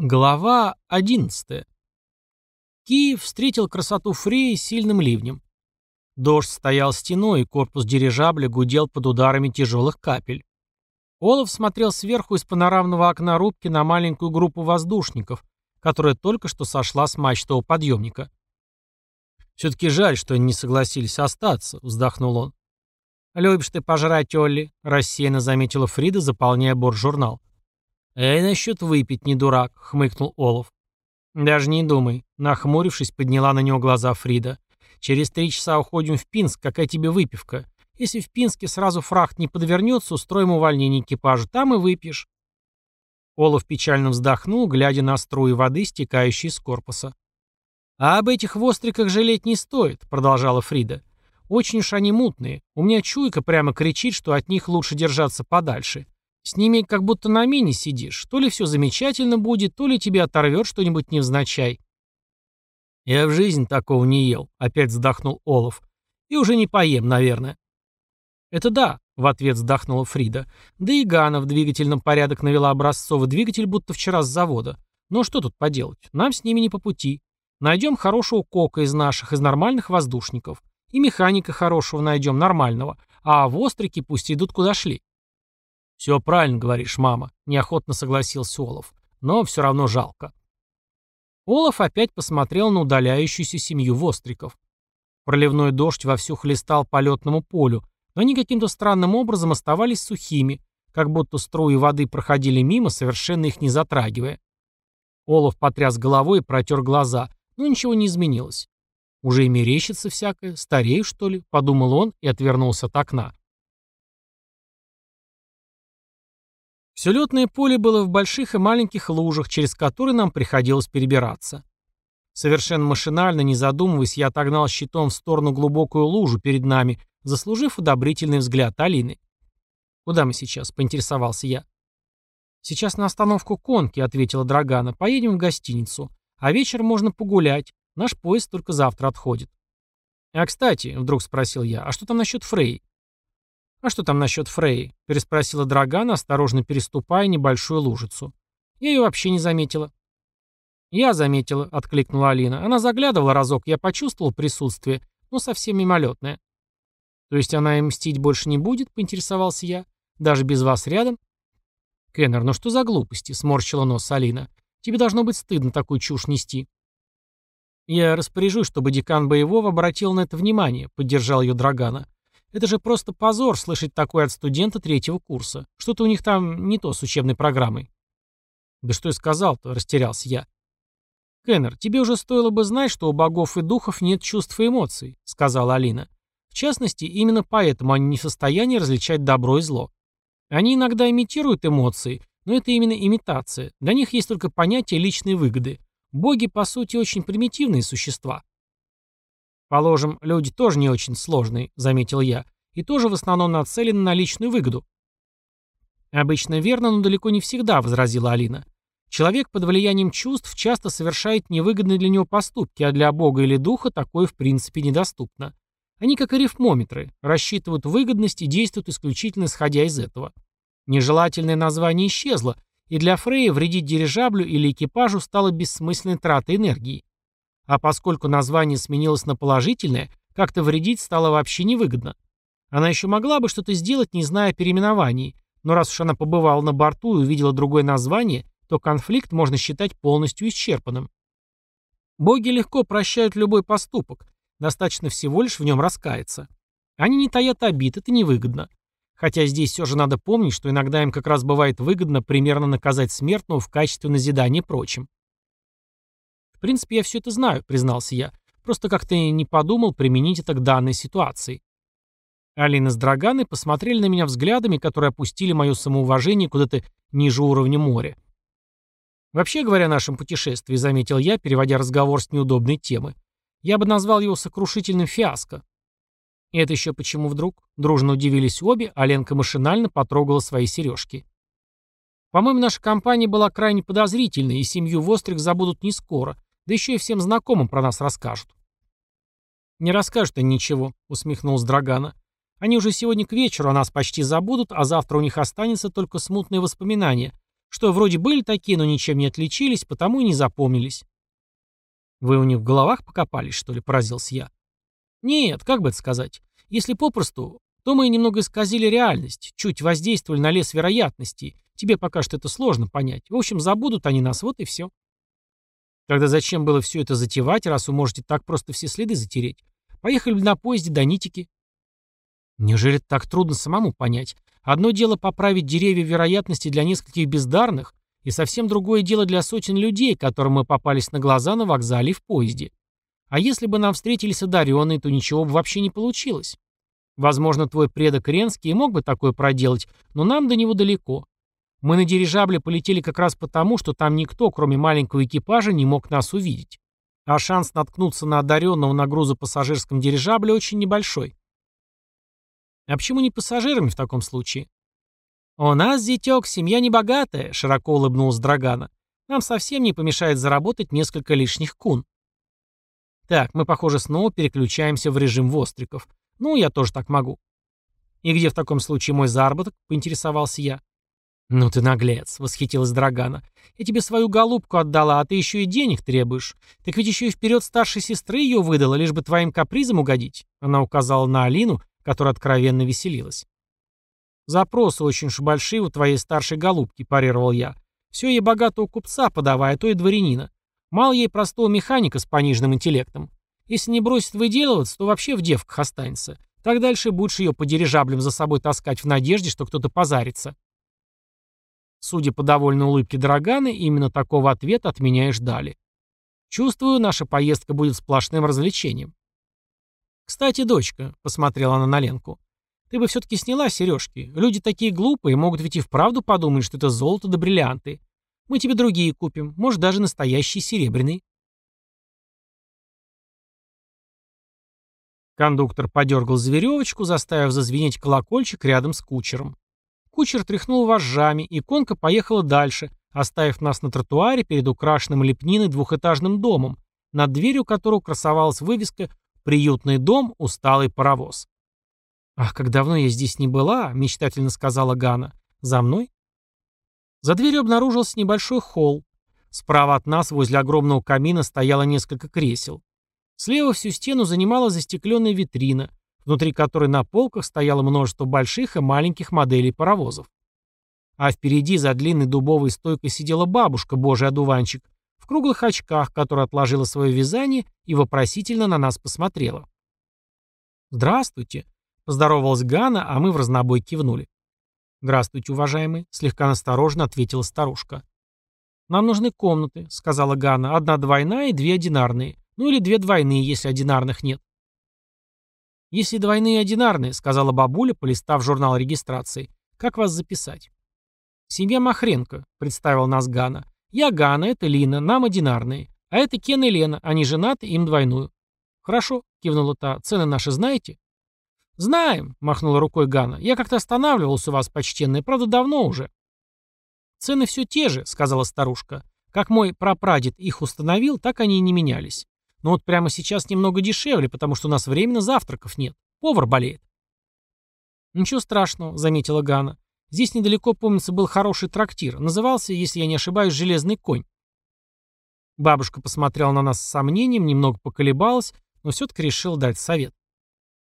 Глава 11. Киев встретил красоту Фреи сильным ливнем. Дождь стоял стеной, и корпус дирижабля гудел под ударами тяжелых капель. Олаф смотрел сверху из панорамного окна рубки на маленькую группу воздушников, которая только что сошла с мачтового подъемника. «Все-таки жаль, что они не согласились остаться», — вздохнул он. «Любишь ты пожрать, Олли», — рассеянно заметила Фрида, заполняя борт-журнал. «Эй, насчет выпить, не дурак», — хмыкнул Олаф. «Даже не думай», — нахмурившись, подняла на него глаза Фрида. «Через три часа уходим в Пинск, какая тебе выпивка? Если в Пинске сразу фрахт не подвернется, устроим увольнение экипажа, там и выпьешь». Олаф печально вздохнул, глядя на струи воды, стекающие из корпуса. «А об этих востриках жалеть не стоит», — продолжала Фрида. «Очень уж они мутные. У меня чуйка прямо кричит, что от них лучше держаться подальше. С ними как будто на мине сидишь. То ли все замечательно будет, то ли тебе оторвет что-нибудь невзначай. Я в жизнь такого не ел, опять вздохнул Олаф. И уже не поем, наверное. Это да, в ответ вздохнула Фрида. Да и Гана в двигательном порядок навела образцовый двигатель, будто вчера с завода. Но что тут поделать? Нам с ними не по пути. Найдем хорошего кока из наших, из нормальных воздушников. И механика хорошего найдем, нормального. А в острики пусть идут куда шли. «Все правильно говоришь, мама», — неохотно согласился Олаф. «Но все равно жалко». Олаф опять посмотрел на удаляющуюся семью востриков. Проливной дождь вовсю хлестал по летному полю, но они каким-то странным образом оставались сухими, как будто струи воды проходили мимо, совершенно их не затрагивая. Олаф потряс головой и протер глаза, но ничего не изменилось. «Уже и мерещится всякое, старею, что ли?» — подумал он и отвернулся от окна. Все летное поле было в больших и маленьких лужах, через которые нам приходилось перебираться. Совершенно машинально, не задумываясь, я отогнал щитом в сторону глубокую лужу перед нами, заслужив одобрительный взгляд Алины. «Куда мы сейчас?» — поинтересовался я. «Сейчас на остановку конки», — ответила Драгана. «Поедем в гостиницу. А вечером можно погулять. Наш поезд только завтра отходит». «А, кстати», — вдруг спросил я, — «а что там насчет Фрей?» «А что там насчет Фреи?» — переспросила Драгана, осторожно переступая небольшую лужицу. «Я ее вообще не заметила». «Я заметила», — откликнула Алина. «Она заглядывала разок, я почувствовал присутствие, но совсем мимолетное». «То есть она им мстить больше не будет?» — поинтересовался я. «Даже без вас рядом?» «Кеннер, ну что за глупости?» — сморщила нос Алина. «Тебе должно быть стыдно такую чушь нести». «Я распоряжусь, чтобы декан боевого обратил на это внимание», — поддержал ее Драгана. Это же просто позор слышать такое от студента третьего курса. Что-то у них там не то с учебной программой. Да что я сказал-то, растерялся я. Кеннер, тебе уже стоило бы знать, что у богов и духов нет чувств и эмоций, сказала Алина. В частности, именно поэтому они не в состоянии различать добро и зло. Они иногда имитируют эмоции, но это именно имитация. Для них есть только понятие личной выгоды. Боги, по сути, очень примитивные существа. «Положим, люди тоже не очень сложные», — заметил я, «и тоже в основном нацелены на личную выгоду». «Обычно верно, но далеко не всегда», — возразила Алина. «Человек под влиянием чувств часто совершает невыгодные для него поступки, а для Бога или Духа такое в принципе недоступно. Они как арифмометры, рассчитывают выгодность и действуют исключительно исходя из этого. Нежелательное название исчезло, и для Фрея вредить дирижаблю или экипажу стало бессмысленной тратой энергии. А поскольку название сменилось на положительное, как-то вредить стало вообще невыгодно. Она еще могла бы что-то сделать, не зная о переименовании, но раз уж она побывала на борту и увидела другое название, то конфликт можно считать полностью исчерпанным. Боги легко прощают любой поступок, достаточно всего лишь в нем раскаяться. Они не таят обид, это невыгодно. Хотя здесь все же надо помнить, что иногда им как раз бывает выгодно примерно наказать смертного в качестве назидания прочим. «В принципе, я все это знаю», — признался я. «Просто как-то не подумал применить это к данной ситуации». Алина с Драганой посмотрели на меня взглядами, которые опустили мое самоуважение куда-то ниже уровня моря. Вообще говоря о нашем путешествии, заметил я, переводя разговор с неудобной темы, я бы назвал его сокрушительным фиаско. И это еще почему вдруг? Дружно удивились обе, а Ленка машинально потрогала свои сережки. По-моему, наша компания была крайне подозрительной, и семью Вострик забудут не скоро, да еще и всем знакомым про нас расскажут. «Не расскажут они ничего», — усмехнулся Драгана. «Они уже сегодня к вечеру о нас почти забудут, а завтра у них останется только смутные воспоминания, Что вроде были такие, но ничем не отличились, потому и не запомнились. «Вы у них в головах покопались, что ли?» – поразился я. «Нет, как бы это сказать. Если попросту, то мы немного исказили реальность, чуть воздействовали на лес вероятностей. Тебе пока что это сложно понять. В общем, забудут они нас, вот и все». Тогда зачем было все это затевать, раз вы можете так просто все следы затереть? Поехали бы на поезде до Нитики. Неужели так трудно самому понять? Одно дело поправить деревья вероятности для нескольких бездарных, и совсем другое дело для сотен людей, которым мы попались на глаза на вокзале и в поезде. А если бы нам встретились одаренные, то ничего бы вообще не получилось. Возможно, твой предок Ренский мог бы такое проделать, но нам до него далеко. Мы на дирижабле полетели как раз потому, что там никто, кроме маленького экипажа, не мог нас увидеть. А шанс наткнуться на одаренного на грузопассажирском дирижабле очень небольшой. А почему не пассажирами в таком случае? «У нас, зятек, семья небогатая», — широко улыбнулась Драгана. «Нам совсем не помешает заработать несколько лишних кун». Так, мы, похоже, снова переключаемся в режим востриков. Ну, я тоже так могу. «И где в таком случае мой заработок?» — поинтересовался я. «Ну ты наглец», — восхитилась Драгана. «Я тебе свою голубку отдала, а ты еще и денег требуешь. Так ведь еще и вперед старшей сестры ее выдала, лишь бы твоим капризом угодить». Она указала на Алину, которая откровенно веселилась. «Запросы очень уж большие у твоей старшей голубки», — парировал я. «Все ей богатого купца подавай, а то и дворянина. Мало ей простого механика с пониженным интеллектом. Если не бросит выделываться, то вообще в девках останется. Так дальше будешь ее по дирижаблям за собой таскать в надежде, что кто-то позарится». Судя по довольной улыбке Драганы, именно такого ответа от меня и ждали. Чувствую, наша поездка будет сплошным развлечением. «Кстати, дочка», — посмотрела она на Ленку, — «ты бы все-таки сняла сережки. Люди такие глупые, могут ведь и вправду подумать, что это золото да бриллианты. Мы тебе другие купим, может, даже настоящий серебряный». Кондуктор подергал за веревочку, заставив зазвенеть колокольчик рядом с кучером. Кучер тряхнул вожжами, и конка поехала дальше, оставив нас на тротуаре перед украшенным лепниной двухэтажным домом, над дверью которого красовалась вывеска «Приютный дом, усталый паровоз». «Ах, как давно я здесь не была», — мечтательно сказала Гана. «За мной?» За дверью обнаружился небольшой холл. Справа от нас возле огромного камина стояло несколько кресел. Слева всю стену занимала застекленная витрина, внутри которой на полках стояло множество больших и маленьких моделей паровозов. А впереди за длинной дубовой стойкой сидела бабушка, божий одуванчик, в круглых очках, которая отложила свое вязание и вопросительно на нас посмотрела. «Здравствуйте», — поздоровалась Гана, а мы в разнобой кивнули. «Здравствуйте, уважаемый», — слегка настороженно ответила старушка. «Нам нужны комнаты», — сказала Гана, — «одна двойная и две одинарные. Ну или две двойные, если одинарных нет». «Если двойные одинарные», — сказала бабуля, полистав журнал регистрации. «Как вас записать?» «Семья Махренко», — представил нас Гана. «Я Гана, это Лина, нам одинарные. А это Кен и Лена, они женаты, им двойную». «Хорошо», — кивнула та. «Цены наши знаете?» «Знаем», — махнула рукой Гана. «Я как-то останавливался у вас, почтенная, правда, давно уже». «Цены все те же», — сказала старушка. «Как мой прапрадед их установил, так они и не менялись. Но вот прямо сейчас немного дешевле, потому что у нас временно завтраков нет. Повар болеет. «Ничего страшного», — заметила Гана. «Здесь недалеко, помнится, был хороший трактир. Назывался, если я не ошибаюсь, «Железный конь». Бабушка посмотрела на нас с сомнением, немного поколебалась, но все-таки решила дать совет.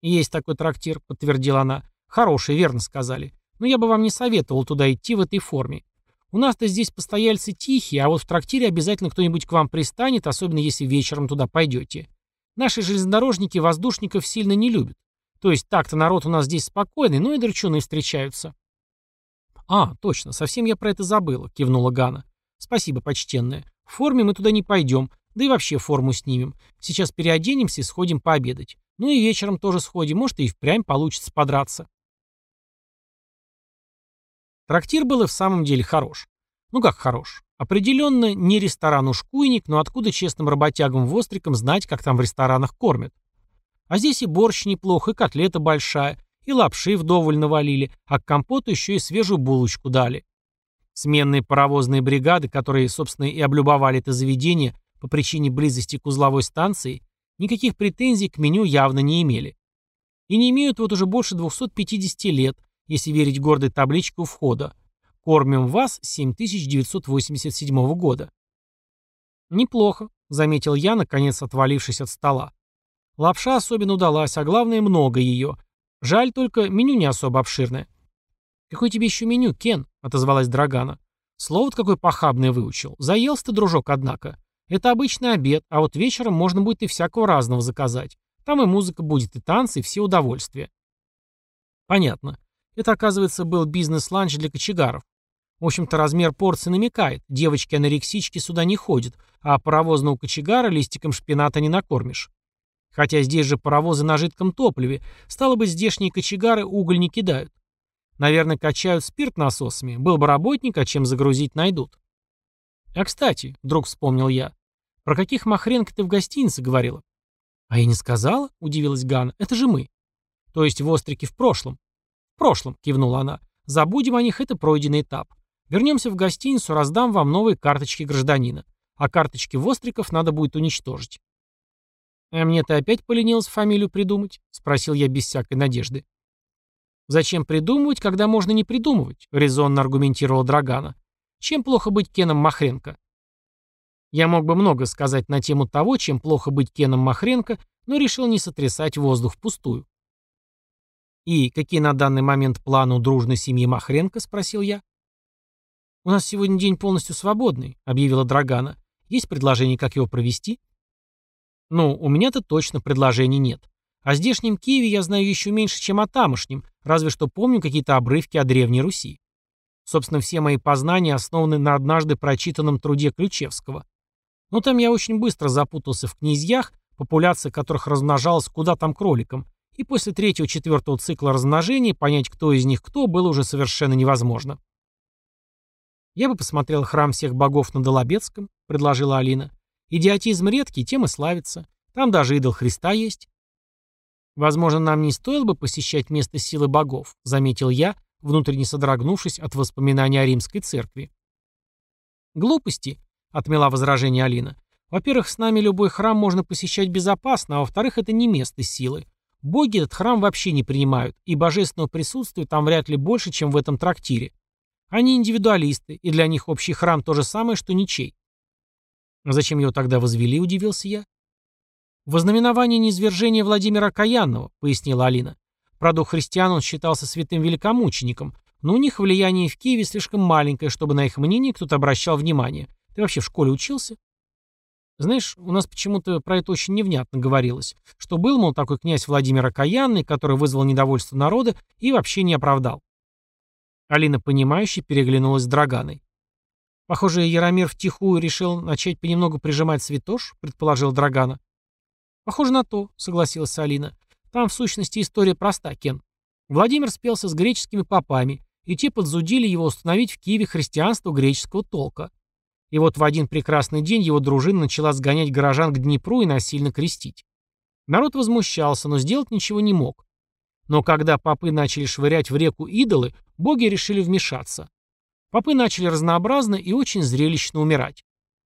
«Есть такой трактир», — подтвердила она. «Хороший, верно сказали. Но я бы вам не советовал туда идти в этой форме. У нас-то здесь постояльцы тихие, а вот в трактире обязательно кто-нибудь к вам пристанет, особенно если вечером туда пойдете. Наши железнодорожники воздушников сильно не любят. То есть так-то народ у нас здесь спокойный, но и драчуны встречаются. А, точно, совсем я про это забыла, кивнула Гана. Спасибо, почтенная. В форме мы туда не пойдем, да и вообще форму снимем. Сейчас переоденемся и сходим пообедать. Ну и вечером тоже сходим, может и впрямь получится подраться. Трактир был и в самом деле хорош. Ну как хорош? Определенно не ресторан-ушкуйник, но откуда честным работягам-вострикам знать, как там в ресторанах кормят? А здесь и борщ неплох, и котлета большая, и лапши вдоволь навалили, а к компоту еще и свежую булочку дали. Сменные паровозные бригады, которые, собственно, и облюбовали это заведение по причине близости к узловой станции, никаких претензий к меню явно не имели. И не имеют вот уже больше 250 лет, если верить гордой табличке у входа. Кормим вас с 7987 года. Неплохо, заметил я, наконец отвалившись от стола. Лапша особенно удалась, а главное, много ее. Жаль только, меню не особо обширное. «Какое тебе еще меню, Кен?» — отозвалась Драгана. «Слово-то какое похабное выучил. Заелся ты, дружок, однако. Это обычный обед, а вот вечером можно будет и всякого разного заказать. Там и музыка будет, и танцы, и все удовольствия». Понятно. Это, оказывается, был бизнес-ланч для кочегаров. В общем-то, размер порции намекает. Девочки-анорексички сюда не ходят, а паровозного кочегара листиком шпината не накормишь. Хотя здесь же паровозы на жидком топливе, стало быть, здешние кочегары уголь не кидают. Наверное, качают спирт насосами. Был бы работник, а чем загрузить найдут. А кстати, вдруг вспомнил я, про каких махренко ты в гостинице говорила? А я не сказала, удивилась Ганна, это же мы. То есть в Острике в прошлом. Прошлом, кивнула она. Забудем о них, это пройденный этап. Вернемся в гостиницу, раздам вам новые карточки гражданина. А карточки Востриков надо будет уничтожить. «А мне ты опять поленилась фамилию придумать?» — спросил я без всякой надежды. «Зачем придумывать, когда можно не придумывать?» — резонно аргументировал Драгана. «Чем плохо быть Кеном Махренко?» Я мог бы много сказать на тему того, чем плохо быть Кеном Махренко, но решил не сотрясать воздух впустую. «И какие на данный момент планы у дружной семьи Махренко?» — спросил я. «У нас сегодня день полностью свободный», — объявила Драгана. «Есть предложение, как его провести?» «Ну, у меня-то точно предложений нет. О здешнем Киеве я знаю еще меньше, чем о тамошнем, разве что помню какие-то обрывки о Древней Руси. Собственно, все мои познания основаны на однажды прочитанном труде Ключевского. Но там я очень быстро запутался в князьях, популяция которых размножалась куда там кроликом, и после третьего-четвертого цикла размножения понять, кто из них кто, было уже совершенно невозможно. «Я бы посмотрел храм всех богов на Долобецком», — предложила Алина. «Идиотизм редкий, тем и славится. Там даже идол Христа есть». «Возможно, нам не стоило бы посещать место силы богов», — заметил я, внутренне содрогнувшись от воспоминаний о римской церкви. «Глупости», — отмела возражение Алина. «Во-первых, с нами любой храм можно посещать безопасно, а во-вторых, это не место силы. Боги этот храм вообще не принимают, и божественного присутствия там вряд ли больше, чем в этом трактире. Они индивидуалисты, и для них общий храм то же самое, что ничей». «Зачем его тогда возвели?» — удивился я. «Вознаменование низвержения Владимира Каянного», — пояснила Алина. Правда, христиан он считался святым великомучеником, но у них влияние в Киеве слишком маленькое, чтобы на их мнение кто-то обращал внимание. Ты вообще в школе учился? Знаешь, у нас почему-то про это очень невнятно говорилось, что был, мол, такой князь Владимир Окаянный, который вызвал недовольство народа и вообще не оправдал. Алина, понимающе переглянулась с Драганой. Похоже, Яромир втихую решил начать понемногу прижимать святош, предположил Драгана. «Похоже на то», — согласилась Алина. «Там, в сущности, история проста, Кен. Владимир спелся с греческими попами, и те подзудили его установить в Киеве христианство греческого толка. И вот в один прекрасный день его дружина начала сгонять горожан к Днепру и насильно крестить. Народ возмущался, но сделать ничего не мог. Но когда попы начали швырять в реку идолы, боги решили вмешаться. Попы начали разнообразно и очень зрелищно умирать.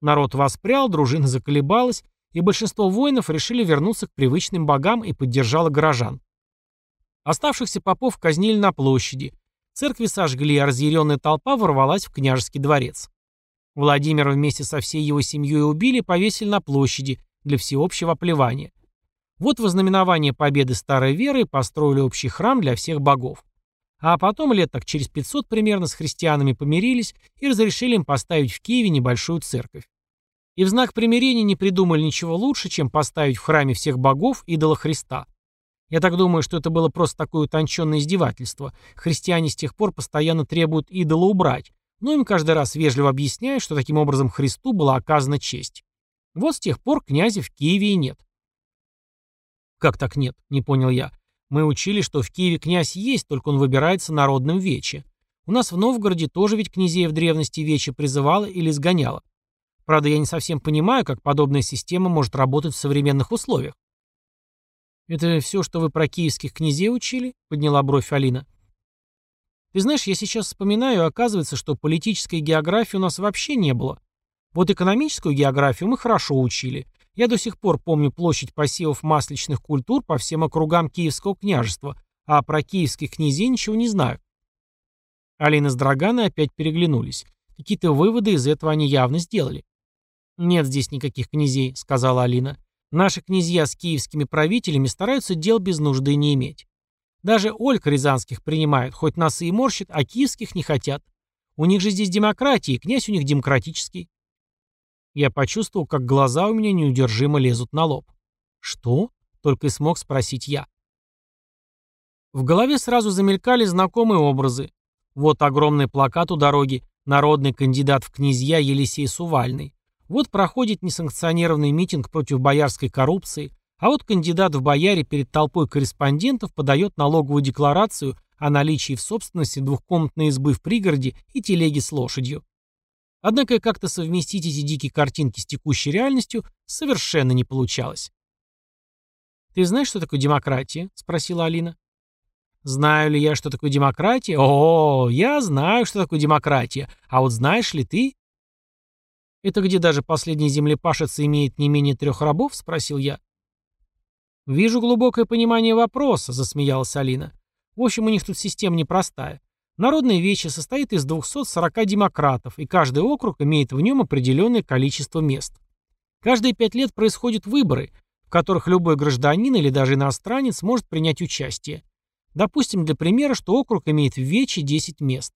Народ воспрял, дружина заколебалась, и большинство воинов решили вернуться к привычным богам и поддержало горожан. Оставшихся попов казнили на площади. Церкви сожгли, а разъяренная толпа ворвалась в княжеский дворец. Владимира вместе со всей его семьей убили и повесили на площади для всеобщего оплевания. Вот вознаменование победы старой веры построили общий храм для всех богов. А потом лет так через 500 примерно с христианами помирились и разрешили им поставить в Киеве небольшую церковь. И в знак примирения не придумали ничего лучше, чем поставить в храме всех богов идола Христа. Я так думаю, что это было просто такое утонченное издевательство. Христиане с тех пор постоянно требуют идола убрать, но им каждый раз вежливо объясняют, что таким образом Христу была оказана честь. Вот с тех пор князя в Киеве и нет. «Как так нет?» — не понял я. «Мы учили, что в Киеве князь есть, только он выбирается народным вече. У нас в Новгороде тоже ведь князей в древности вече призывало или сгоняло. Правда, я не совсем понимаю, как подобная система может работать в современных условиях. «Это все, что вы про киевских князей учили?» — подняла бровь Алина. «Ты знаешь, я сейчас вспоминаю, оказывается, что политической географии у нас вообще не было. Вот экономическую географию мы хорошо учили. Я до сих пор помню площадь посевов масличных культур по всем округам Киевского княжества, а про киевских князей ничего не знаю». Алина с Драганой опять переглянулись. Какие-то выводы из этого они явно сделали. «Нет здесь никаких князей», — сказала Алина. «Наши князья с киевскими правителями стараются дел без нужды не иметь. Даже Ольг Рязанских принимают, хоть нас и морщит, а киевских не хотят. У них же здесь демократия, князь у них демократический». Я почувствовал, как глаза у меня неудержимо лезут на лоб. «Что?» — только и смог спросить я. В голове сразу замелькали знакомые образы. Вот огромный плакат у дороги, народный кандидат в князья Елисей Сувальный. Вот проходит несанкционированный митинг против боярской коррупции, а вот кандидат в бояре перед толпой корреспондентов подает налоговую декларацию о наличии в собственности двухкомнатной избы в пригороде и телеги с лошадью. Однако как-то совместить эти дикие картинки с текущей реальностью совершенно не получалось. «Ты знаешь, что такое демократия?» — спросила Алина. «Знаю ли я, что такое демократия? О, я знаю, что такое демократия. А вот знаешь ли ты?» «Это где даже последний землепашец имеет не менее трех рабов?» — спросил я. «Вижу глубокое понимание вопроса», — засмеялась Алина. «В общем, у них тут система непростая. Народное вече состоит из 240 демократов, и каждый округ имеет в нем определенное количество мест. Каждые пять лет происходят выборы, в которых любой гражданин или даже иностранец может принять участие. Допустим, для примера, что округ имеет в Вече 10 мест.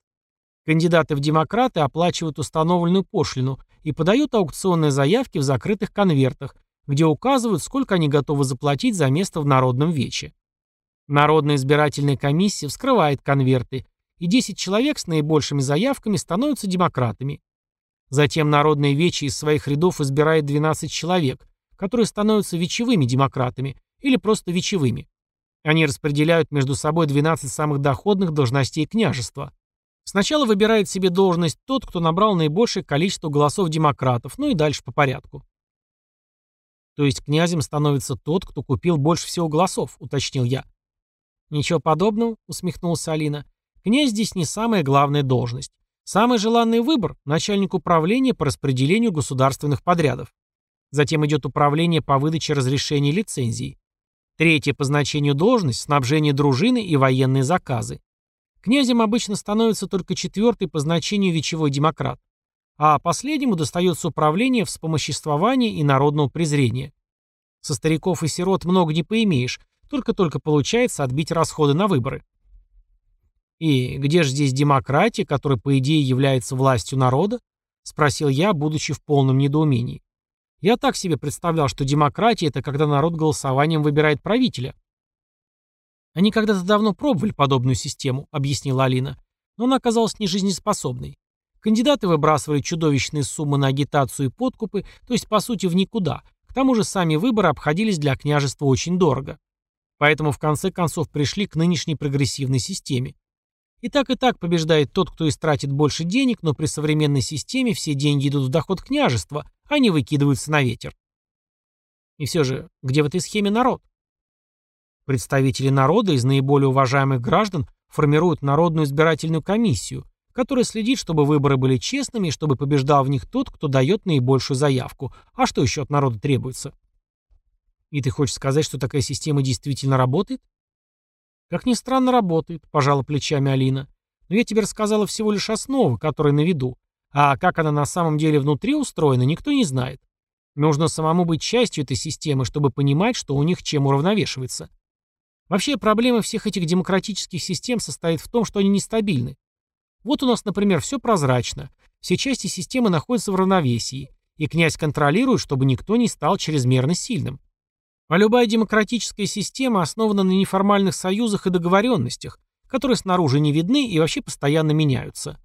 Кандидаты в демократы оплачивают установленную пошлину и подают аукционные заявки в закрытых конвертах, где указывают, сколько они готовы заплатить за место в Народном Вече. Народная избирательная комиссия вскрывает конверты и 10 человек с наибольшими заявками становятся демократами. Затем Народное Вече из своих рядов избирает 12 человек, которые становятся вечевыми демократами или просто вечевыми. Они распределяют между собой 12 самых доходных должностей княжества. Сначала выбирает себе должность тот, кто набрал наибольшее количество голосов демократов, ну и дальше по порядку. То есть князем становится тот, кто купил больше всего голосов, уточнил я. Ничего подобного, усмехнулся Алина. Князь здесь не самая главная должность. Самый желанный выбор – начальник управления по распределению государственных подрядов. Затем идет управление по выдаче разрешений лицензий. Третья по значению должность – снабжение дружины и военные заказы. Князем обычно становится только четвертый по значению вечевой демократ, а последнему достается управление вспомоществования и народного презрения. Со стариков и сирот много не поимеешь, только-только получается отбить расходы на выборы. «И где же здесь демократия, которая, по идее, является властью народа?» — спросил я, будучи в полном недоумении. Я так себе представлял, что демократия — это когда народ голосованием выбирает правителя. «Они когда-то давно пробовали подобную систему», — объяснила Алина, но она оказалась нежизнеспособной. Кандидаты выбрасывали чудовищные суммы на агитацию и подкупы, то есть, по сути, в никуда. К тому же сами выборы обходились для княжества очень дорого. Поэтому в конце концов пришли к нынешней прогрессивной системе. И так и так побеждает тот, кто истратит больше денег, но при современной системе все деньги идут в доход княжества, а не выкидываются на ветер. И все же, где в этой схеме народ? Представители народа из наиболее уважаемых граждан формируют Народную избирательную комиссию, которая следит, чтобы выборы были честными и чтобы побеждал в них тот, кто дает наибольшую заявку. А что еще от народа требуется? И ты хочешь сказать, что такая система действительно работает? «Как ни странно, работает», — пожала плечами Алина. «Но я тебе рассказала всего лишь основы, которые на виду. А как она на самом деле внутри устроена, никто не знает. Нужно самому быть частью этой системы, чтобы понимать, что у них чем уравновешивается. Вообще, проблема всех этих демократических систем состоит в том, что они нестабильны. Вот у нас, например, все прозрачно. Все части системы находятся в равновесии, и князь контролирует, чтобы никто не стал чрезмерно сильным. А любая демократическая система основана на неформальных союзах и договоренностях, которые снаружи не видны и вообще постоянно меняются.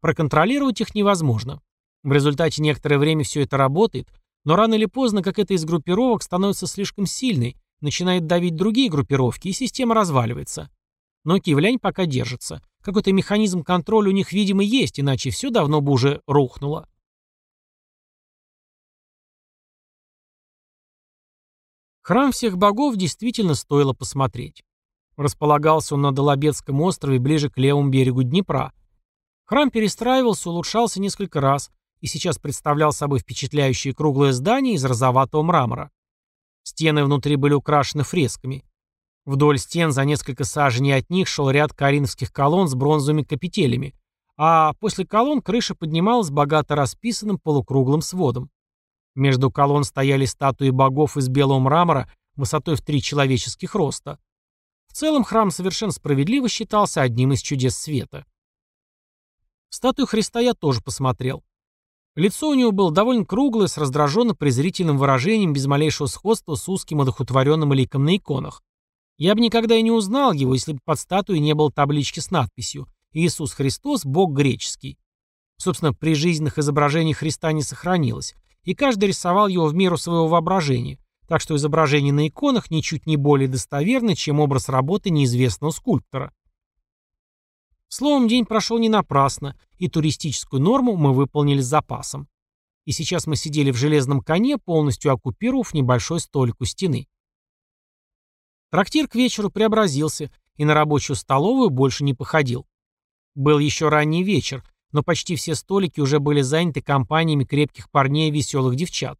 Проконтролировать их невозможно. В результате некоторое время все это работает, но рано или поздно какая-то из группировок становится слишком сильной, начинает давить другие группировки, и система разваливается. Но киевлянь пока держится. Какой-то механизм контроля у них, видимо, есть, иначе все давно бы уже рухнуло. Храм всех богов действительно стоило посмотреть. Располагался он на Долобецком острове ближе к левому берегу Днепра. Храм перестраивался, улучшался несколько раз и сейчас представлял собой впечатляющее круглое здание из розоватого мрамора. Стены внутри были украшены фресками. Вдоль стен за несколько саженей от них шел ряд коринфских колонн с бронзовыми капителями, а после колонн крыша поднималась богато расписанным полукруглым сводом. Между колонн стояли статуи богов из белого мрамора высотой в три человеческих роста. В целом храм совершенно справедливо считался одним из чудес света. Статую Христа я тоже посмотрел. Лицо у него было довольно круглое, с раздраженно-презрительным выражением, без малейшего сходства с узким одухотворенным ликом на иконах. Я бы никогда и не узнал его, если бы под статуей не было таблички с надписью «Иисус Христос, Бог греческий». Собственно, при жизненных изображениях Христа не сохранилось, и каждый рисовал его в меру своего воображения, так что изображение на иконах ничуть не более достоверно, чем образ работы неизвестного скульптора. Словом, день прошел не напрасно, и туристическую норму мы выполнили с запасом. И сейчас мы сидели в железном коне, полностью оккупировав небольшой столик у стены. Трактир к вечеру преобразился и на рабочую столовую больше не походил. Был еще ранний вечер, но почти все столики уже были заняты компаниями крепких парней и веселых девчат.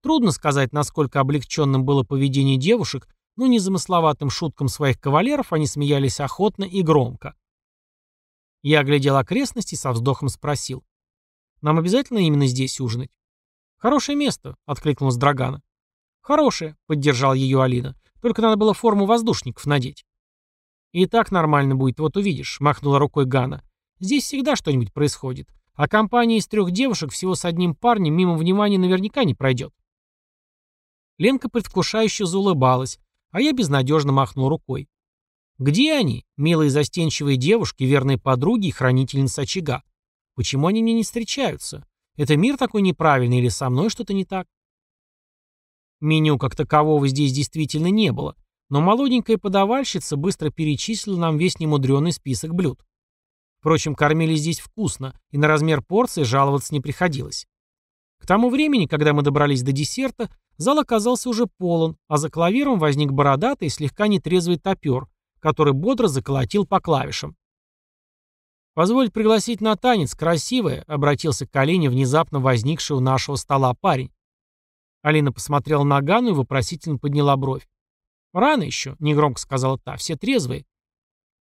Трудно сказать, насколько облегченным было поведение девушек, но незамысловатым шуткам своих кавалеров они смеялись охотно и громко. Я оглядел окрестности и со вздохом спросил. «Нам обязательно именно здесь ужинать?» «Хорошее место», — откликнулась Драгана. «Хорошее», — поддержал ее Алина. Только надо было форму воздушников надеть. И так нормально будет, вот увидишь, махнула рукой Гана. Здесь всегда что-нибудь происходит. А компания из трех девушек всего с одним парнем мимо внимания наверняка не пройдет. Ленка предвкушающе заулыбалась, а я безнадежно махнул рукой. Где они, милые застенчивые девушки, верные подруги и хранительницы очага? Почему они мне не встречаются? Это мир такой неправильный или со мной что-то не так? Меню как такового здесь действительно не было, но молоденькая подавальщица быстро перечислила нам весь немудренный список блюд. Впрочем, кормили здесь вкусно, и на размер порции жаловаться не приходилось. К тому времени, когда мы добрались до десерта, зал оказался уже полон, а за клавиром возник бородатый слегка нетрезвый топер, который бодро заколотил по клавишам. «Позволь пригласить на танец, красивая», — обратился к Алине внезапно возникший у нашего стола парень. Алина посмотрела на Гану и вопросительно подняла бровь. «Рано еще», — негромко сказала та, — «все трезвые».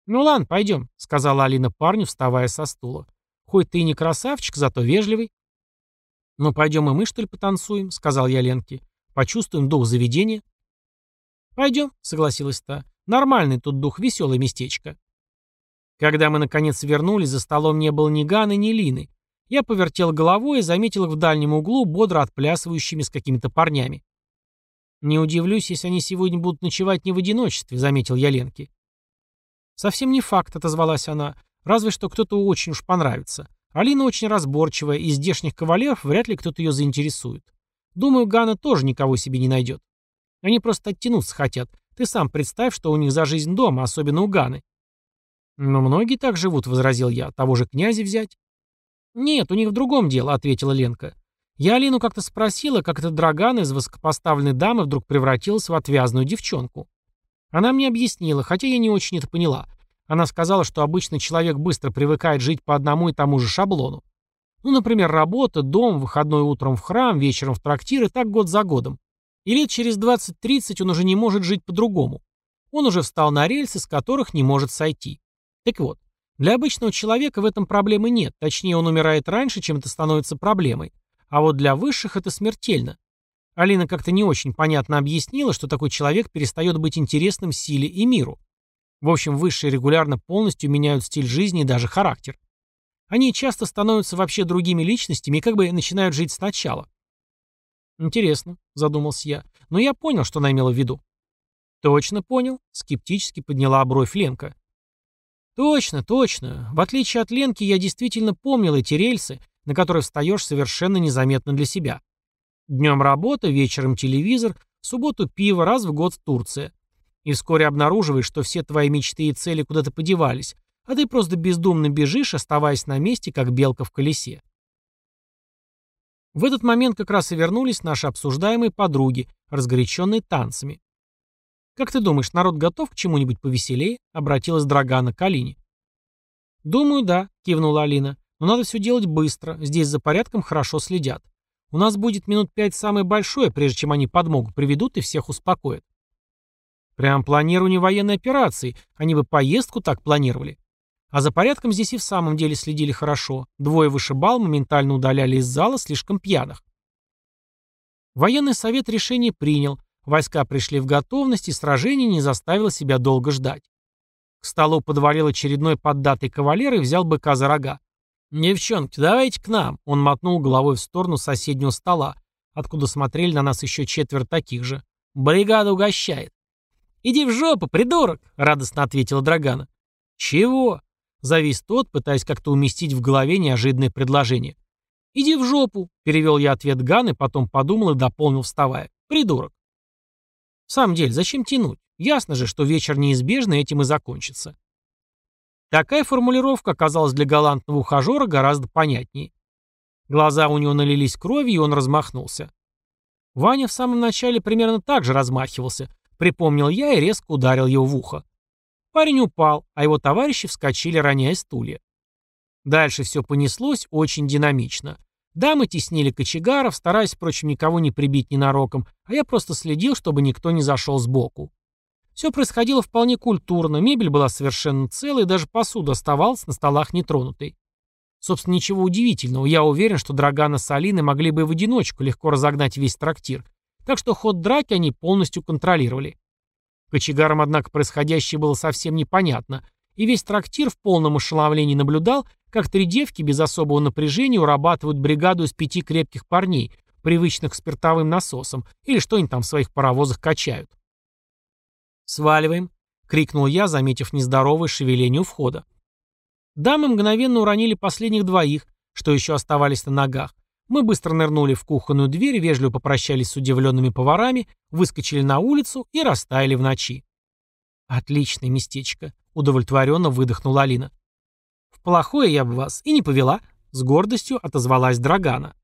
«Ну ладно, пойдем», — сказала Алина парню, вставая со стула. «Хоть ты и не красавчик, зато вежливый». «Ну пойдем и мы, что ли, потанцуем», — сказал я Ленке. «Почувствуем дух заведения». «Пойдем», — согласилась та. «Нормальный тут дух, веселое местечко». Когда мы наконец вернулись, за столом не было ни Ганы, ни Лины. Я повертел головой и заметил их в дальнем углу, бодро отплясывающими с какими-то парнями. «Не удивлюсь, если они сегодня будут ночевать не в одиночестве», — заметил я Ленке. «Совсем не факт», — отозвалась она. «Разве что кто-то очень уж понравится. Алина очень разборчивая, и здешних кавалеров вряд ли кто-то ее заинтересует. Думаю, Гана тоже никого себе не найдет. Они просто оттянуться хотят. Ты сам представь, что у них за жизнь дома, особенно у Ганы». «Но многие так живут», — возразил я. «Того же князя взять». «Нет, у них в другом дело», — ответила Ленка. «Я Алину как-то спросила, как эта Драган из высокопоставленной дамы вдруг превратилась в отвязную девчонку. Она мне объяснила, хотя я не очень это поняла. Она сказала, что обычно человек быстро привыкает жить по одному и тому же шаблону. Ну, например, работа, дом, выходной утром в храм, вечером в трактир и так год за годом. И лет через 20-30 он уже не может жить по-другому. Он уже встал на рельсы, с которых не может сойти. Так вот, для обычного человека в этом проблемы нет, точнее он умирает раньше, чем это становится проблемой. А вот для высших это смертельно. Алина как-то не очень понятно объяснила, что такой человек перестает быть интересным силе и миру. В общем, высшие регулярно полностью меняют стиль жизни и даже характер. Они часто становятся вообще другими личностями и как бы начинают жить сначала. «Интересно», — задумался я, — «но я понял, что она имела в виду». «Точно понял», — скептически подняла бровь Ленка. Точно, точно. В отличие от Ленки, я действительно помнил эти рельсы, на которые встаешь совершенно незаметно для себя. Днем работа, вечером телевизор, в субботу пиво, раз в год Турция. И вскоре обнаруживаешь, что все твои мечты и цели куда-то подевались, а ты просто бездумно бежишь, оставаясь на месте, как белка в колесе. В этот момент как раз и вернулись наши обсуждаемые подруги, разгоряченные танцами. «Как ты думаешь, народ готов к чему-нибудь повеселее?» — обратилась Драгана к Алине. «Думаю, да», — кивнула Алина. «Но надо все делать быстро. Здесь за порядком хорошо следят. У нас будет минут пять самое большое, прежде чем они подмогу приведут и всех успокоят». Прям планирование военной операции. Они бы поездку так планировали. А за порядком здесь и в самом деле следили хорошо. Двое вышибал моментально удаляли из зала слишком пьяных. Военный совет решение принял. Войска пришли в готовность, и сражение не заставило себя долго ждать. К столу подвалил очередной поддатый кавалер и взял быка за рога. «Девчонки, давайте к нам!» Он мотнул головой в сторону соседнего стола, откуда смотрели на нас еще четверо таких же. «Бригада угощает!» «Иди в жопу, придурок!» — радостно ответила Драгана. «Чего?» — завис тот, пытаясь как-то уместить в голове неожиданное предложение. «Иди в жопу!» — перевел я ответ Ганы, потом подумал и дополнил, вставая. «Придурок!» В самом деле, зачем тянуть? Ясно же, что вечер неизбежно этим и закончится. Такая формулировка оказалась для галантного ухажера гораздо понятнее. Глаза у него налились кровью, и он размахнулся. Ваня в самом начале примерно так же размахивался, припомнил я и резко ударил его в ухо. Парень упал, а его товарищи вскочили, роняя стулья. Дальше все понеслось очень динамично. Дамы теснили кочегаров, стараясь, впрочем, никого не прибить ненароком, а я просто следил, чтобы никто не зашел сбоку. Все происходило вполне культурно, мебель была совершенно целой, даже посуда оставалась на столах нетронутой. Собственно, ничего удивительного, я уверен, что Драгана с Алиной могли бы в одиночку легко разогнать весь трактир, так что ход драки они полностью контролировали. Кочегарам, однако, происходящее было совсем непонятно, и весь трактир в полном ошеломлении наблюдал, как три девки без особого напряжения урабатывают бригаду из пяти крепких парней, привычных к спиртовым насосам, или что они там в своих паровозах качают. «Сваливаем!» — крикнул я, заметив нездоровое шевеление у входа. Дамы мгновенно уронили последних двоих, что еще оставались на ногах. Мы быстро нырнули в кухонную дверь, вежливо попрощались с удивленными поварами, выскочили на улицу и растаяли в ночи. «Отличное местечко», — удовлетворенно выдохнула Алина плохое я бы вас и не повела», — с гордостью отозвалась Драгана.